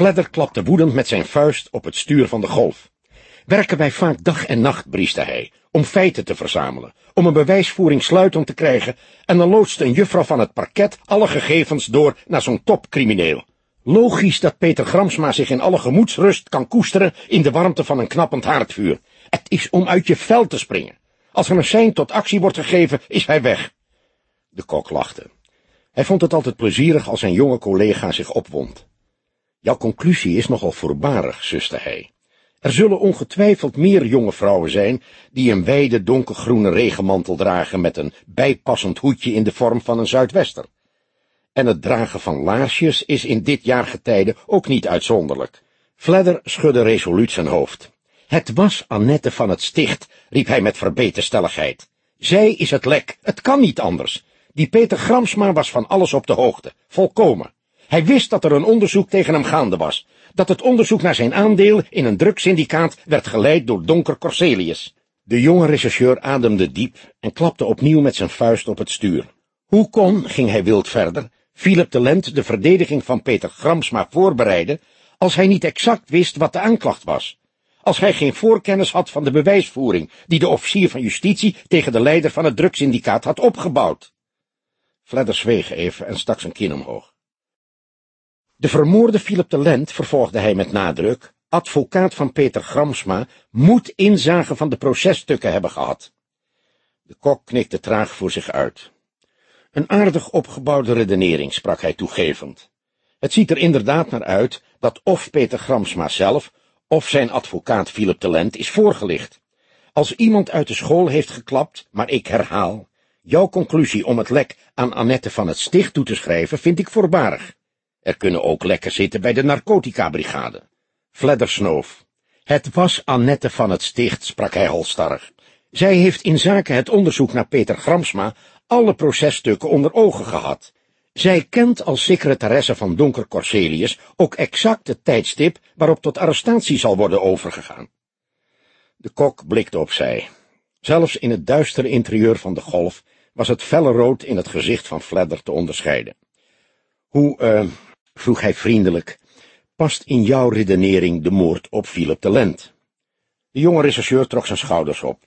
Fledder klapte woedend met zijn vuist op het stuur van de golf. Werken wij vaak dag en nacht, brieste hij, om feiten te verzamelen, om een bewijsvoering sluitend te krijgen, en dan loodste een juffrouw van het parket alle gegevens door naar zo'n topcrimineel. Logisch dat Peter Gramsma zich in alle gemoedsrust kan koesteren in de warmte van een knappend haardvuur. Het is om uit je vel te springen. Als er een sein tot actie wordt gegeven, is hij weg. De kok lachte. Hij vond het altijd plezierig als zijn jonge collega zich opwond. Jouw conclusie is nogal voorbarig, zuste hij. Er zullen ongetwijfeld meer jonge vrouwen zijn die een wijde donkergroene regenmantel dragen met een bijpassend hoedje in de vorm van een zuidwester. En het dragen van laarsjes is in dit jaargetijde ook niet uitzonderlijk. Fledder schudde resoluut zijn hoofd. Het was Annette van het Sticht, riep hij met verbeten stelligheid. Zij is het lek, het kan niet anders. Die Peter Gramsma was van alles op de hoogte, volkomen. Hij wist dat er een onderzoek tegen hem gaande was, dat het onderzoek naar zijn aandeel in een drugssyndicaat werd geleid door Donker Corselius. De jonge rechercheur ademde diep en klapte opnieuw met zijn vuist op het stuur. Hoe kon, ging hij wild verder, Philip de Lent de verdediging van Peter Gramsma voorbereiden, als hij niet exact wist wat de aanklacht was? Als hij geen voorkennis had van de bewijsvoering, die de officier van justitie tegen de leider van het drugssyndicaat had opgebouwd? Fledder zweeg even en stak zijn kin omhoog. De vermoorde Philip de Lent, vervolgde hij met nadruk, advocaat van Peter Gramsma, moet inzage van de processtukken hebben gehad. De kok knikte traag voor zich uit. Een aardig opgebouwde redenering, sprak hij toegevend. Het ziet er inderdaad naar uit dat of Peter Gramsma zelf, of zijn advocaat Philip de Lent is voorgelicht. Als iemand uit de school heeft geklapt, maar ik herhaal, jouw conclusie om het lek aan Annette van het Sticht toe te schrijven, vind ik voorbarig. Er kunnen ook lekken zitten bij de narcotica-brigade. Fledder snoof. Het was Annette van het Sticht, sprak hij holstarrig. Zij heeft in zaken het onderzoek naar Peter Gramsma alle processtukken onder ogen gehad. Zij kent als secretaresse van Donker Corselius ook exact het tijdstip waarop tot arrestatie zal worden overgegaan. De kok blikte opzij. Zelfs in het duistere interieur van de golf was het felle rood in het gezicht van Fledder te onderscheiden. Hoe, uh, vroeg hij vriendelijk, past in jouw redenering de moord op Philip de Lent? De jonge rechercheur trok zijn schouders op.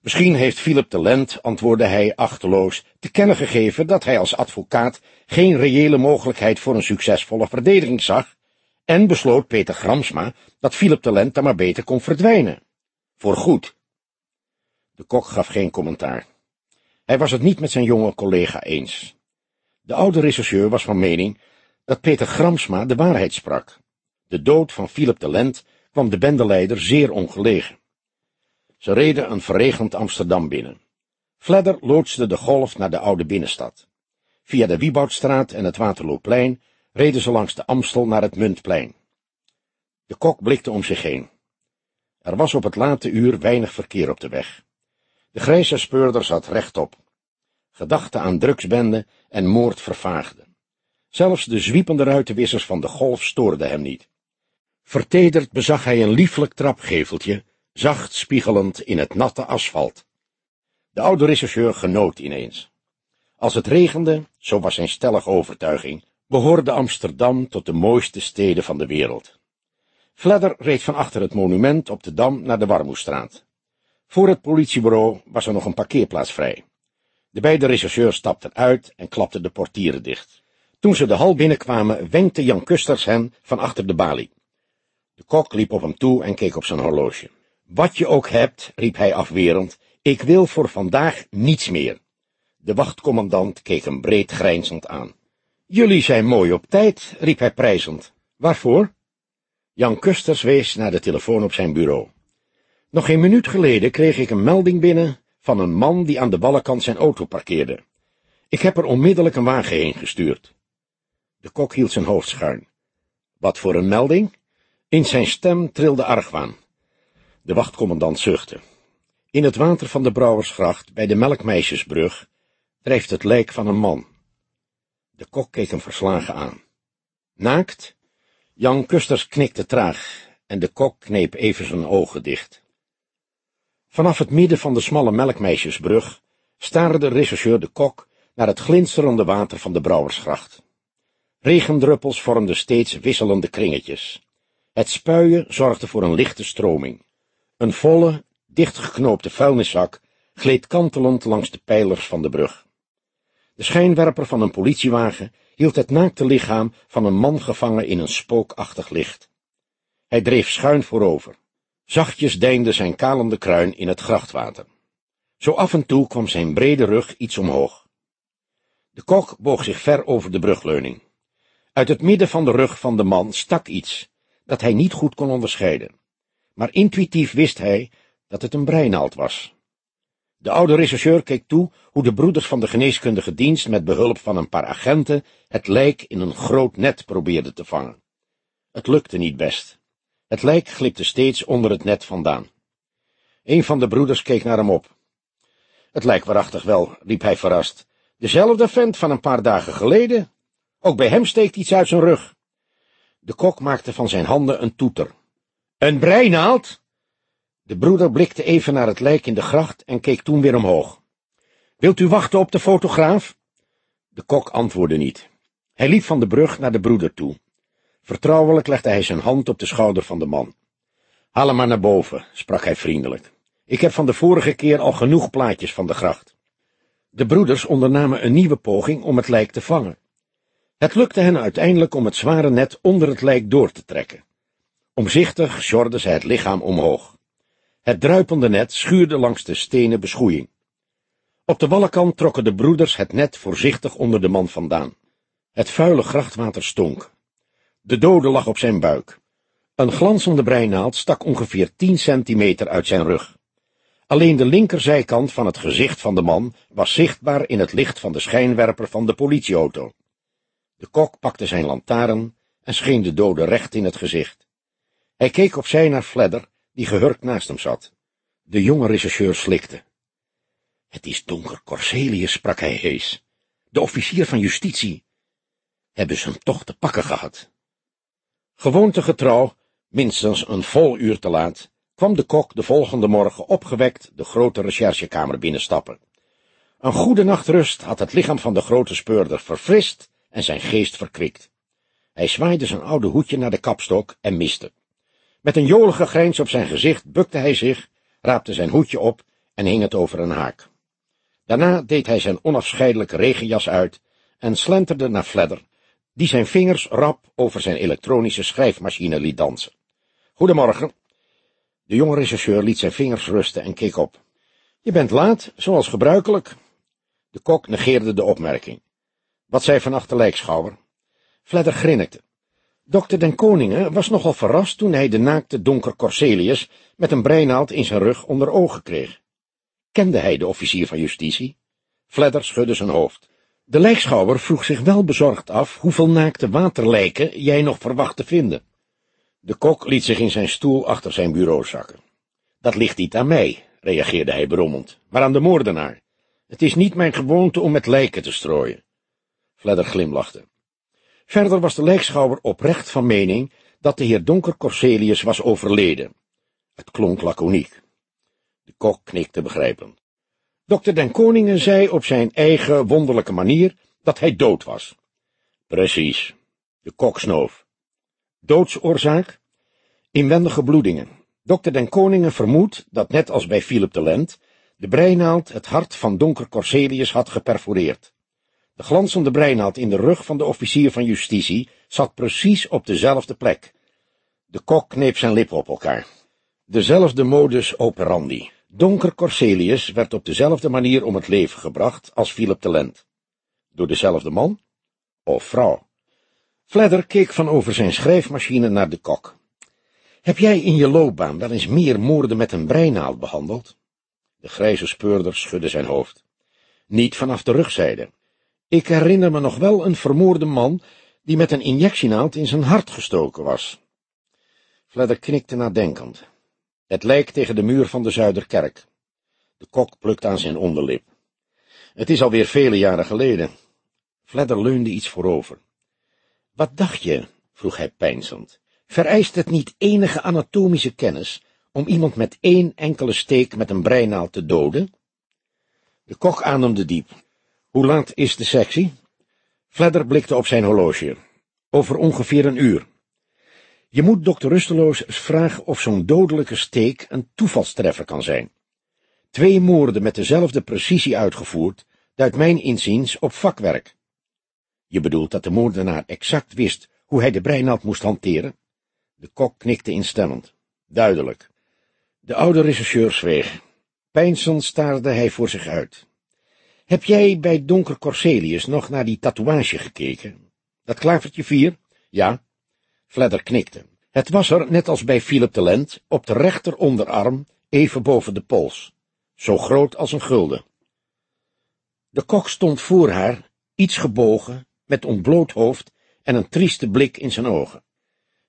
Misschien heeft Philip de antwoordde hij achteloos, te kennen gegeven dat hij als advocaat geen reële mogelijkheid voor een succesvolle verdediging zag, en besloot Peter Gramsma dat Philip de Lent maar beter kon verdwijnen. Voorgoed. De kok gaf geen commentaar. Hij was het niet met zijn jonge collega eens. De oude rechercheur was van mening dat Peter Gramsma de waarheid sprak. De dood van Philip de Lent kwam de bendeleider zeer ongelegen. Ze reden een verregend Amsterdam binnen. Fledder loodste de golf naar de oude binnenstad. Via de Wieboudstraat en het Waterlooplein reden ze langs de Amstel naar het Muntplein. De kok blikte om zich heen. Er was op het late uur weinig verkeer op de weg. De grijze speurder zat rechtop. Gedachten aan drugsbenden en moord vervaagden. Zelfs de zwiepende ruitenwissers van de golf stoorden hem niet. Vertederd bezag hij een lieflijk trapgeveltje, zacht spiegelend in het natte asfalt. De oude rechercheur genoot ineens. Als het regende, zo was zijn stellige overtuiging, behoorde Amsterdam tot de mooiste steden van de wereld. Fledder reed van achter het monument op de Dam naar de Warmoestraat. Voor het politiebureau was er nog een parkeerplaats vrij. De beide rechercheurs stapten uit en klapten de portieren dicht. Toen ze de hal binnenkwamen, wenkte Jan Kusters hen van achter de balie. De kok liep op hem toe en keek op zijn horloge. Wat je ook hebt, riep hij afwerend, ik wil voor vandaag niets meer. De wachtcommandant keek hem breed grijnzend aan. Jullie zijn mooi op tijd, riep hij prijzend. Waarvoor? Jan Kusters wees naar de telefoon op zijn bureau. Nog geen minuut geleden kreeg ik een melding binnen van een man die aan de ballenkant zijn auto parkeerde. Ik heb er onmiddellijk een wagen heen gestuurd. De kok hield zijn hoofd schuin. Wat voor een melding? In zijn stem trilde argwaan. De wachtcommandant zuchtte. In het water van de Brouwersgracht, bij de Melkmeisjesbrug, drijft het lijk van een man. De kok keek hem verslagen aan. Naakt? Jan Kusters knikte traag, en de kok kneep even zijn ogen dicht. Vanaf het midden van de smalle Melkmeisjesbrug staarde de rechercheur de kok naar het glinsterende water van de Brouwersgracht. Regendruppels vormden steeds wisselende kringetjes. Het spuien zorgde voor een lichte stroming. Een volle, dichtgeknoopte vuilniszak gleed kantelend langs de pijlers van de brug. De schijnwerper van een politiewagen hield het naakte lichaam van een man gevangen in een spookachtig licht. Hij dreef schuin voorover. Zachtjes deinde zijn kalende kruin in het grachtwater. Zo af en toe kwam zijn brede rug iets omhoog. De kok boog zich ver over de brugleuning. Uit het midden van de rug van de man stak iets, dat hij niet goed kon onderscheiden. Maar intuïtief wist hij dat het een breinaald was. De oude rechercheur keek toe hoe de broeders van de geneeskundige dienst met behulp van een paar agenten het lijk in een groot net probeerden te vangen. Het lukte niet best. Het lijk glipte steeds onder het net vandaan. Een van de broeders keek naar hem op. Het lijkt waarachtig wel, riep hij verrast. Dezelfde vent van een paar dagen geleden. Ook bij hem steekt iets uit zijn rug. De kok maakte van zijn handen een toeter. Een breinaald? De broeder blikte even naar het lijk in de gracht en keek toen weer omhoog. Wilt u wachten op de fotograaf? De kok antwoordde niet. Hij liep van de brug naar de broeder toe. Vertrouwelijk legde hij zijn hand op de schouder van de man. Haal hem maar naar boven, sprak hij vriendelijk. Ik heb van de vorige keer al genoeg plaatjes van de gracht. De broeders ondernamen een nieuwe poging om het lijk te vangen. Het lukte hen uiteindelijk om het zware net onder het lijk door te trekken. Omzichtig sjorden zij het lichaam omhoog. Het druipende net schuurde langs de stenen beschoeiing. Op de wallenkant trokken de broeders het net voorzichtig onder de man vandaan. Het vuile grachtwater stonk. De dode lag op zijn buik. Een glanzende breinaald stak ongeveer tien centimeter uit zijn rug. Alleen de linkerzijkant van het gezicht van de man was zichtbaar in het licht van de schijnwerper van de politieauto. De kok pakte zijn lantaarn en scheen de dode recht in het gezicht. Hij keek opzij naar Fledder, die gehurkt naast hem zat. De jonge rechercheur slikte. Het is donker Corselius, sprak hij hees. De officier van justitie. Hebben ze hem toch te pakken gehad? Gewoontegetrouw, minstens een vol uur te laat, kwam de kok de volgende morgen opgewekt de grote recherchekamer binnenstappen. Een goede nachtrust had het lichaam van de grote speurder verfrist en zijn geest verkwikt. Hij zwaaide zijn oude hoedje naar de kapstok en miste. Met een jolige grijns op zijn gezicht bukte hij zich, raapte zijn hoedje op en hing het over een haak. Daarna deed hij zijn onafscheidelijke regenjas uit en slenterde naar Fledder, die zijn vingers rap over zijn elektronische schrijfmachine liet dansen. Goedemorgen. De jonge rechercheur liet zijn vingers rusten en keek op. Je bent laat, zoals gebruikelijk. De kok negeerde de opmerking. Wat zei vannacht de lijkschouwer? Fledder grinnikte. Dokter den Koningen was nogal verrast toen hij de naakte donker Corselius met een breinaald in zijn rug onder ogen kreeg. Kende hij de officier van justitie? Fledder schudde zijn hoofd. De lijkschouwer vroeg zich wel bezorgd af hoeveel naakte waterlijken jij nog verwacht te vinden. De kok liet zich in zijn stoel achter zijn bureau zakken. Dat ligt niet aan mij, reageerde hij brommend, maar aan de moordenaar. Het is niet mijn gewoonte om met lijken te strooien. Fledder glimlachte. Verder was de lijkschouwer oprecht van mening dat de heer Donker Corselius was overleden. Het klonk laconiek. De kok knikte begrijpend. Dokter den Koningen zei op zijn eigen wonderlijke manier dat hij dood was. Precies. De kok snoof. Doodsoorzaak? Inwendige bloedingen. Dokter den Koningen vermoedt dat net als bij Philip de Lent, de breinaald het hart van Donker Corselius had geperforeerd. De glanzende breinaald in de rug van de officier van justitie zat precies op dezelfde plek. De kok kneep zijn lippen op elkaar. Dezelfde modus operandi. Donker Corselius werd op dezelfde manier om het leven gebracht als Philip de Lent. Door dezelfde man of vrouw. Fledder keek van over zijn schrijfmachine naar de kok. Heb jij in je loopbaan wel eens meer moorden met een breinaald behandeld? De grijze speurder schudde zijn hoofd. Niet vanaf de rugzijde. Ik herinner me nog wel een vermoorde man, die met een injectienaald in zijn hart gestoken was. Fledder knikte nadenkend. Het lijk tegen de muur van de Zuiderkerk. De kok plukt aan zijn onderlip. Het is alweer vele jaren geleden. Fledder leunde iets voorover. Wat dacht je, vroeg hij peinzend, vereist het niet enige anatomische kennis om iemand met één enkele steek met een breinaald te doden? De kok ademde diep. Hoe laat is de sectie? Fledder blikte op zijn horloge. Over ongeveer een uur. Je moet dokter Rusteloos vragen of zo'n dodelijke steek een toevalstreffer kan zijn. Twee moorden met dezelfde precisie uitgevoerd, duidt mijn inziens op vakwerk. Je bedoelt dat de moordenaar exact wist hoe hij de breinaald moest hanteren? De kok knikte instemmend. Duidelijk. De oude rechercheur zweeg. Pijnzend staarde hij voor zich uit. Heb jij bij Donker Corselius nog naar die tatoeage gekeken? Dat klavertje vier? Ja. Fledder knikte. Het was er, net als bij Philip de Lent, op de rechter onderarm, even boven de pols. Zo groot als een gulden. De kok stond voor haar, iets gebogen, met ontbloot hoofd en een trieste blik in zijn ogen.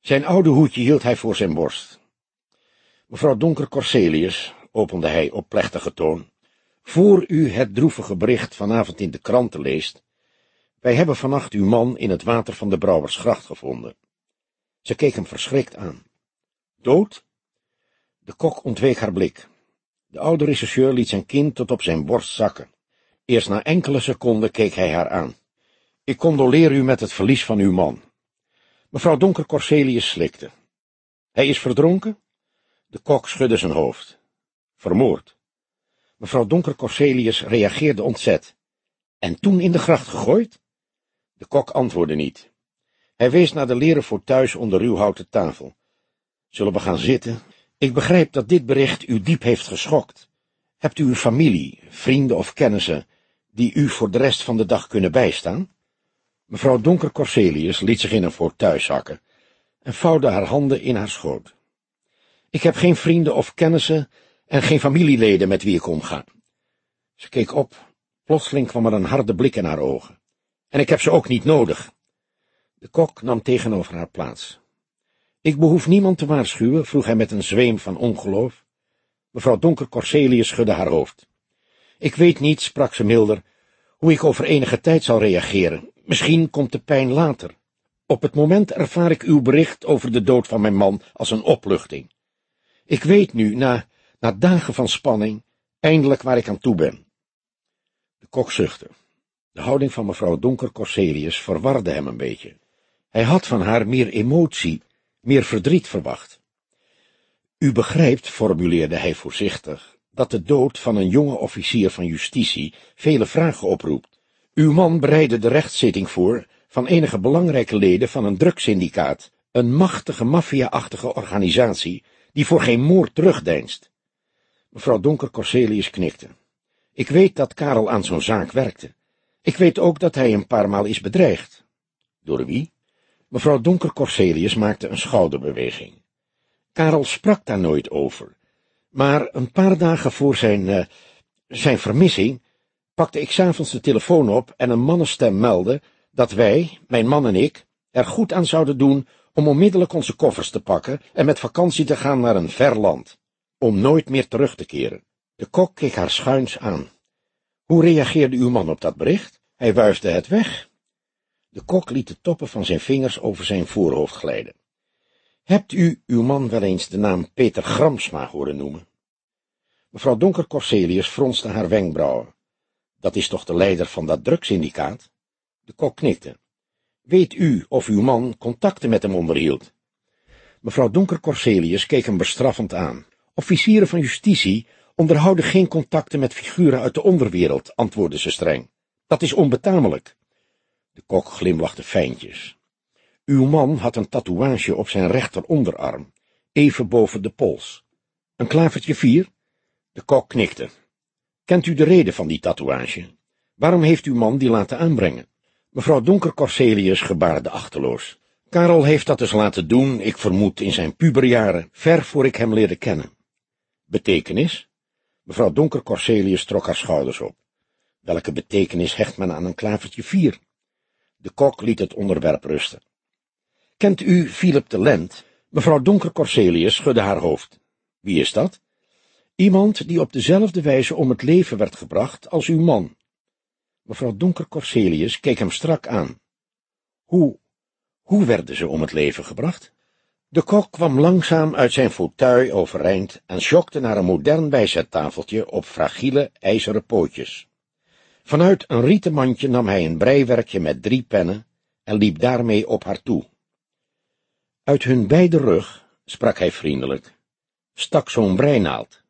Zijn oude hoedje hield hij voor zijn borst. Mevrouw Donker Corselius, opende hij op plechtige toon, voor u het droevige bericht vanavond in de kranten leest, wij hebben vannacht uw man in het water van de Brouwersgracht gevonden. Ze keek hem verschrikt aan. Dood? De kok ontweek haar blik. De oude rechercheur liet zijn kin tot op zijn borst zakken. Eerst na enkele seconden keek hij haar aan. Ik condoleer u met het verlies van uw man. Mevrouw Donker Corselius slikte. Hij is verdronken? De kok schudde zijn hoofd. Vermoord. Mevrouw Donker Corselius reageerde ontzet. En toen in de gracht gegooid? De kok antwoordde niet. Hij wees naar de leren voor thuis onder uw houten tafel. Zullen we gaan zitten? Ik begrijp dat dit bericht u diep heeft geschokt. Hebt u een familie, vrienden of kennissen, die u voor de rest van de dag kunnen bijstaan? Mevrouw Donker Corselius liet zich in een fauteuil zakken en vouwde haar handen in haar schoot. Ik heb geen vrienden of kennissen en geen familieleden met wie ik omga. Ze keek op, plotseling kwam er een harde blik in haar ogen. En ik heb ze ook niet nodig. De kok nam tegenover haar plaats. Ik behoef niemand te waarschuwen, vroeg hij met een zweem van ongeloof. Mevrouw Donker Corselius schudde haar hoofd. Ik weet niet, sprak ze milder, hoe ik over enige tijd zal reageren. Misschien komt de pijn later. Op het moment ervaar ik uw bericht over de dood van mijn man als een opluchting. Ik weet nu, na, na dagen van spanning, eindelijk waar ik aan toe ben. De kok zuchtte. De houding van mevrouw Donker Corselius verwarde hem een beetje. Hij had van haar meer emotie, meer verdriet verwacht. U begrijpt, formuleerde hij voorzichtig, dat de dood van een jonge officier van justitie vele vragen oproept. Uw man bereidde de rechtszitting voor van enige belangrijke leden van een drugssyndicaat, een machtige maffia-achtige organisatie, die voor geen moord terugdeinst. Mevrouw Donker Corselius knikte. Ik weet dat Karel aan zo'n zaak werkte. Ik weet ook dat hij een paar maal is bedreigd. Door wie? Mevrouw Donker Corselius maakte een schouderbeweging. Karel sprak daar nooit over, maar een paar dagen voor zijn, uh, zijn vermissing, pakte ik s'avonds de telefoon op en een mannenstem meldde dat wij, mijn man en ik, er goed aan zouden doen om onmiddellijk onze koffers te pakken en met vakantie te gaan naar een ver land, om nooit meer terug te keren. De kok keek haar schuins aan. Hoe reageerde uw man op dat bericht? Hij wuifde het weg. De kok liet de toppen van zijn vingers over zijn voorhoofd glijden. Hebt u uw man wel eens de naam Peter Gramsma horen noemen? Mevrouw Donker Corselius fronste haar wenkbrauwen. Dat is toch de leider van dat drugssyndicaat? De kok knikte. Weet u of uw man contacten met hem onderhield? Mevrouw Donker Corselius keek hem bestraffend aan. Officieren van justitie onderhouden geen contacten met figuren uit de onderwereld, antwoordde ze streng. Dat is onbetamelijk. De kok glimlachte fijntjes. Uw man had een tatoeage op zijn rechteronderarm, even boven de pols. Een klavertje vier? De kok knikte. Kent u de reden van die tatoeage? Waarom heeft uw man die laten aanbrengen? Mevrouw Donker Corselius gebaarde achterloos. Karel heeft dat eens laten doen, ik vermoed in zijn puberjaren, ver voor ik hem leerde kennen. Betekenis? Mevrouw Donker Corselius trok haar schouders op. Welke betekenis hecht men aan een klavertje vier? De kok liet het onderwerp rusten. Kent u Philip de Lent? Mevrouw Donker Corselius schudde haar hoofd. Wie is dat? Iemand die op dezelfde wijze om het leven werd gebracht als uw man. Mevrouw Donker Corselius keek hem strak aan. Hoe, hoe werden ze om het leven gebracht? De kok kwam langzaam uit zijn fauteuil overeind en schokte naar een modern bijzettafeltje op fragiele ijzeren pootjes. Vanuit een rieten mandje nam hij een breiwerkje met drie pennen en liep daarmee op haar toe. Uit hun beide rug, sprak hij vriendelijk, stak zo'n breinaald.